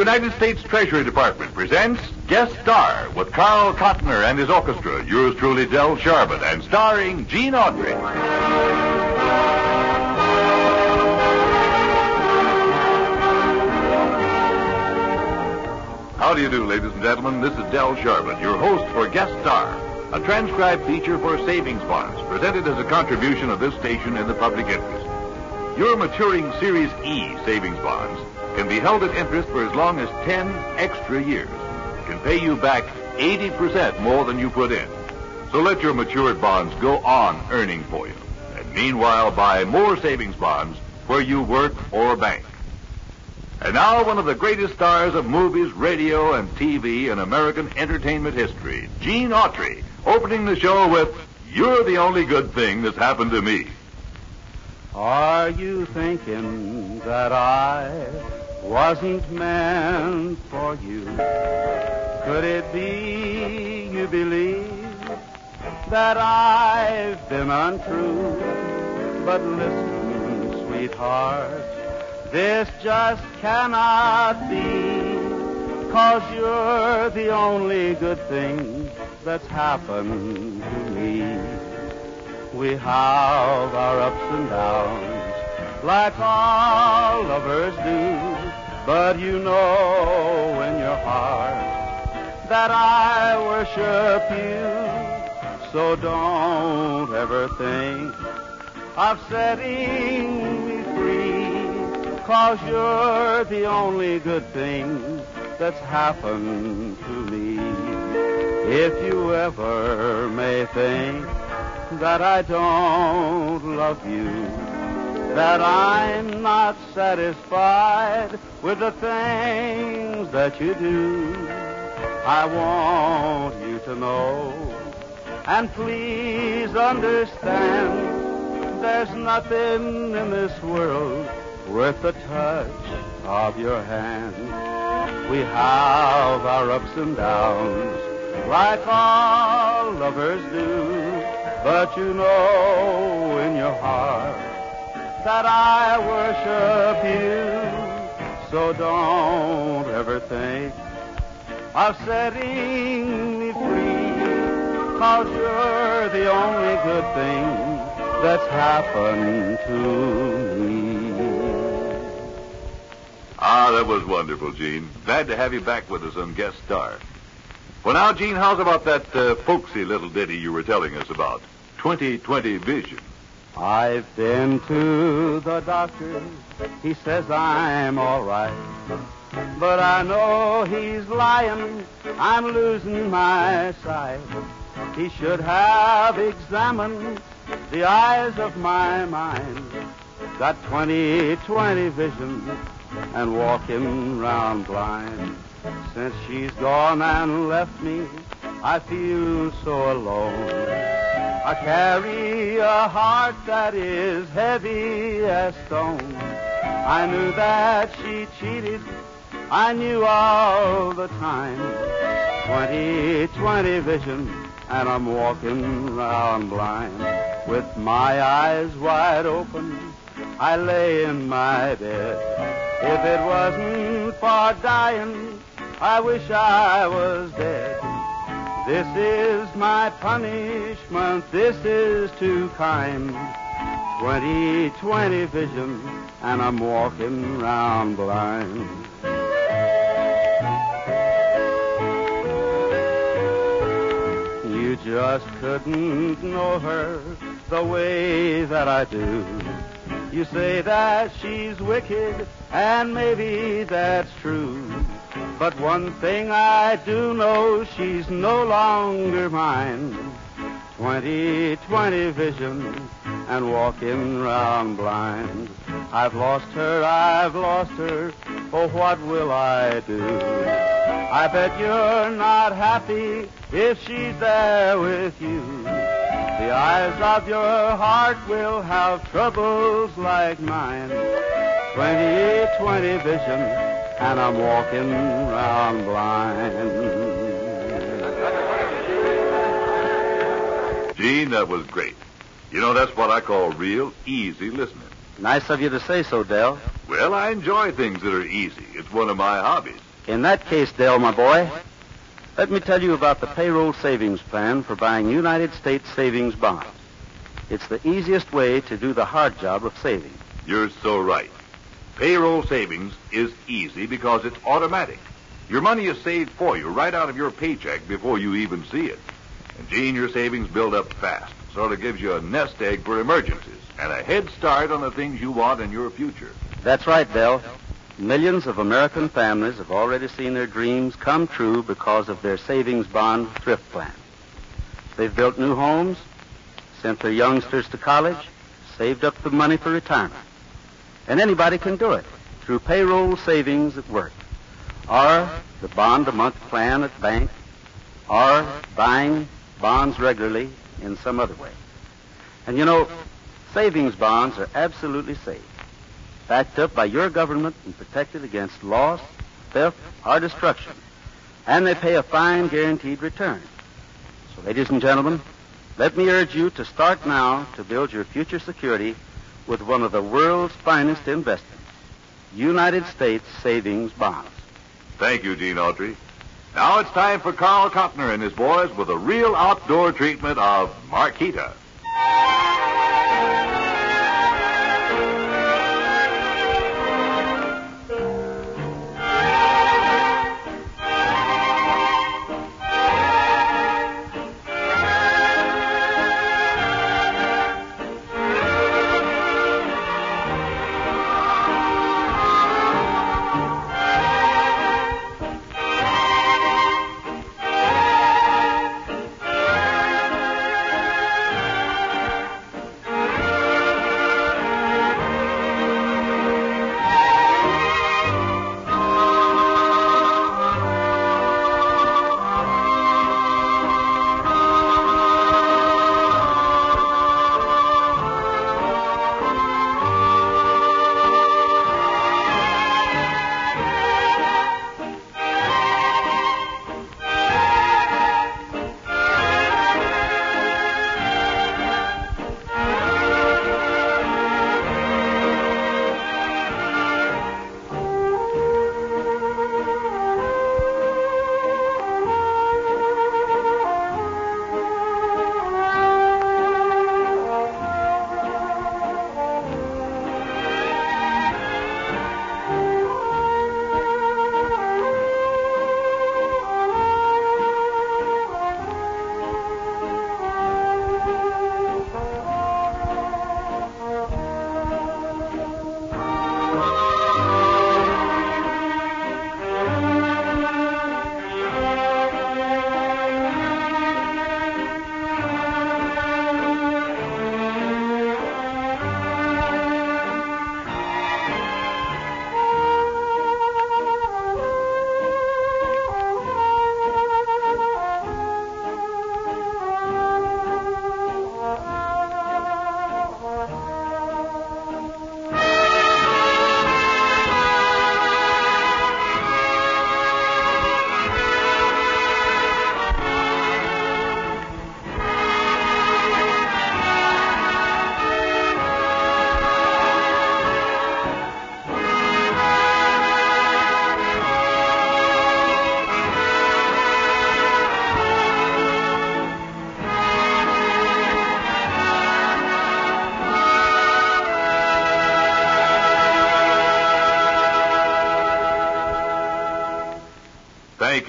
United States Treasury Department presents Guest Star with Carl Cotner and his orchestra, yours truly, Del Sharbutt, and starring Gene Autry. How do you do, ladies and gentlemen? This is Del Sharbutt, your host for Guest Star, a transcribed feature for savings bonds, presented as a contribution of this station in the public interest. Your maturing Series E savings bonds can be held at interest for as long as 10 extra years. Can pay you back 80% more than you put in. So let your matured bonds go on earning for you. And meanwhile, buy more savings bonds where you work or bank. And now, one of the greatest stars of movies, radio, and TV in American entertainment history, Gene Autry, opening the show with You're the Only Good Thing That's Happened to Me. Are you thinking that I wasn't meant for you? Could it be you believe that I've been untrue? But listen, sweetheart, this just cannot be, cause you're the only good thing that's happened to me. We have our ups and downs, like all lovers do, but you know in your heart that I worship you, so don't ever think of setting me free. Cause you're the only good thing that's happened to me. If you ever may think that I don't love you, that I'm not satisfied with the things that you do, I want you to know. And please understand, there's nothing in this world worth the touch of your hand. We have our ups and downs, like all lovers do. But you know in your heart that I worship you. So don't ever think of setting me free. Cause you're the only good thing that's happened to me. Ah, that was wonderful, Gene. Glad to have you back with us on Guest Star. Well, now, Gene, how's about that uh, folksy little ditty you were telling us about? 2020 Vision. I've been to the doctor. He says I'm all right. But I know he's lying. I'm losing my sight. He should have examined the eyes of my mind. Got 20/20 vision and walking round blind. Since she's gone and left me, I feel so alone. I carry a heart that is heavy as stone. I knew that she cheated. I knew all the time. 20/20 vision, and I'm walking round blind. With my eyes wide open, I lay in my bed. If it wasn't for dying, I wish I was dead. This is my punishment, this is too kind. 20/20 vision, and I'm walking round blind. You just couldn't know her the way that I do. You say that she's wicked, and maybe that's true. But one thing I do know, she's no longer mine. 20/20 vision and walking round blind. I've lost her, I've lost her. Oh, what will I do? I bet you're not happy if she's there with you. The eyes of your heart will have troubles like mine. 20/20 vision, and I'm walking round blind. Gene, that was great. You know, that's what I call real easy listening. Nice of you to say so, Del. Well, I enjoy things that are easy. It's one of my hobbies. In that case, Del, my boy, let me tell you about the payroll savings plan for buying United States savings bonds. It's the easiest way to do the hard job of saving. You're so right. Payroll savings is easy because it's automatic. Your money is saved for you right out of your paycheck before you even see it. And, Gene, your savings build up fast. Sort of gives you a nest egg for emergencies and a head start on the things you want in your future. That's right, Del. Millions of American families have already seen their dreams come true because of their savings bond thrift plan. They've built new homes, sent their youngsters to college, saved up the money for retirement. And anybody can do it through payroll savings at work, or the bond a month plan at bank, or buying bonds regularly in some other way. And you know, savings bonds are absolutely safe, backed up by your government and protected against loss, theft, or destruction. And they pay a fine guaranteed return. So, ladies and gentlemen, let me urge you to start now to build your future security with one of the world's finest investments, United States savings bonds. Thank you, Gene Autry. Now it's time for Carl Cotner and his boys with a real outdoor treatment of Marquita.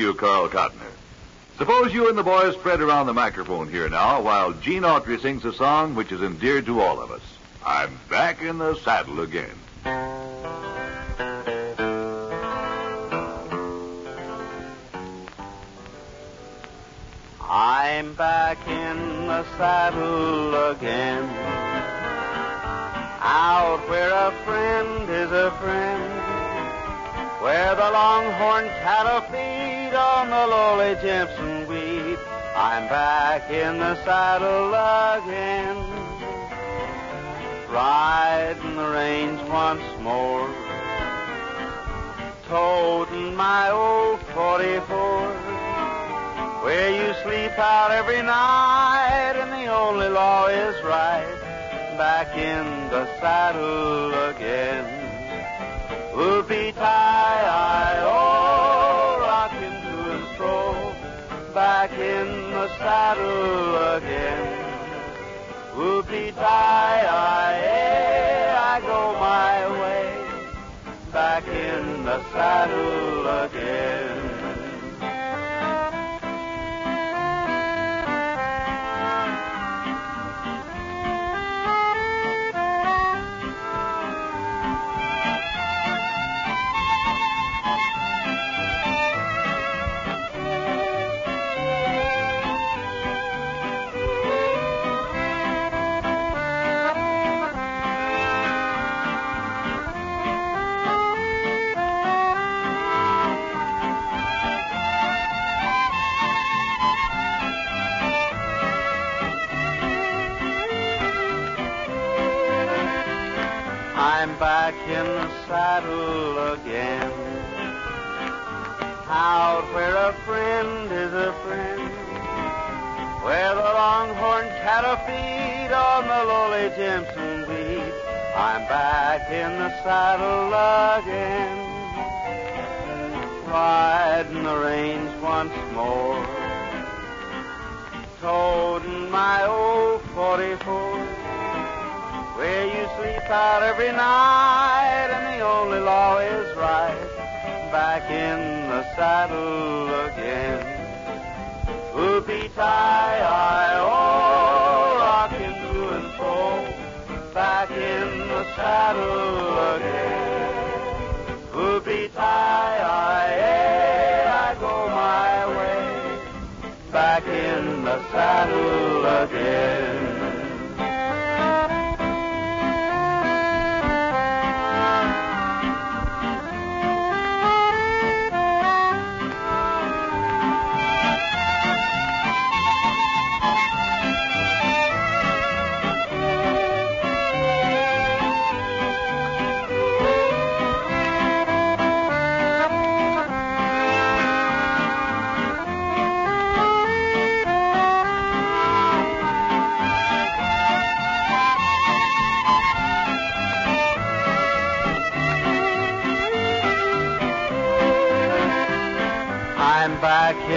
You, Carl Cotner. Suppose you and the boys spread around the microphone here now while Gene Autry sings a song which is endeared to all of us. I'm back in the saddle again. I'm back in the saddle again. Out where a friend is a friend. Where the longhorn cattle feed on the lowly Jimson weed. I'm back in the saddle again. Riding the range once more. Toting my old 44 where you sleep out every night and the only law is right back in the saddle again tie, oh, rocking to and fro, back in the saddle again. Whoopie tie, eh, I go my way, back in the saddle again. In the saddle again. Out where a friend is a friend. Where the longhorn cattle feed on the lowly Jimson weed. I'm back in the saddle again. Riding the range once more. Toting my old 44 where you sleep out every night, and the only law is right. Back in the saddle again. Whoopie tie, I oh, rocking to and fro. Back in the saddle again. Whoopie tie, I, eh, I go my way. Back in the saddle again.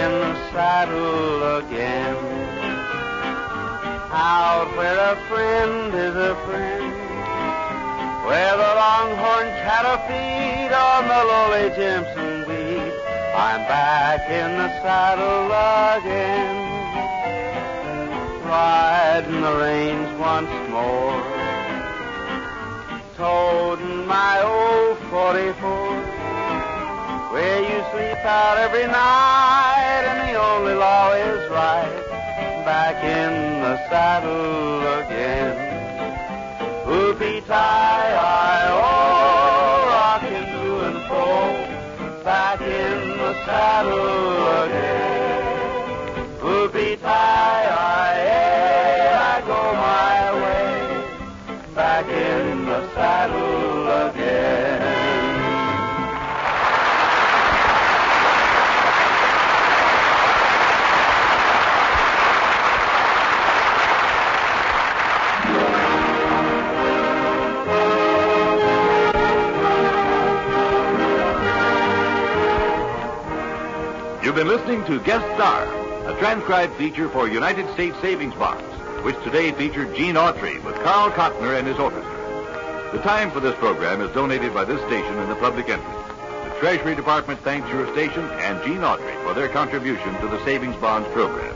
In the saddle again. Out where a friend is a friend. Where the longhorn cattle feed on the lowly Jimson weed. I'm back in the saddle again. Riding the range once more. Toting my old 44 where you sleep out every night, and the only law is right. Back in the saddle again. Whoopie tie, I oh, rocking to and fro. Back in the saddle listening to Guest Star, a transcribed feature for United States Savings Bonds, which today featured Gene Autry with Carl Cotner and his orchestra. The time for this program is donated by this station and the public interest. The Treasury Department thanks your station and Gene Autry for their contribution to the Savings Bonds program.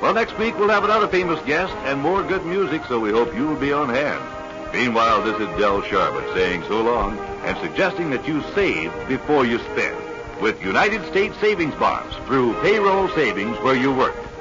Well, next week we'll have another famous guest and more good music, so we hope you'll be on hand. Meanwhile, this is Del Sharbutt saying so long and suggesting that you save before you spend with United States Savings Bonds through payroll savings where you work.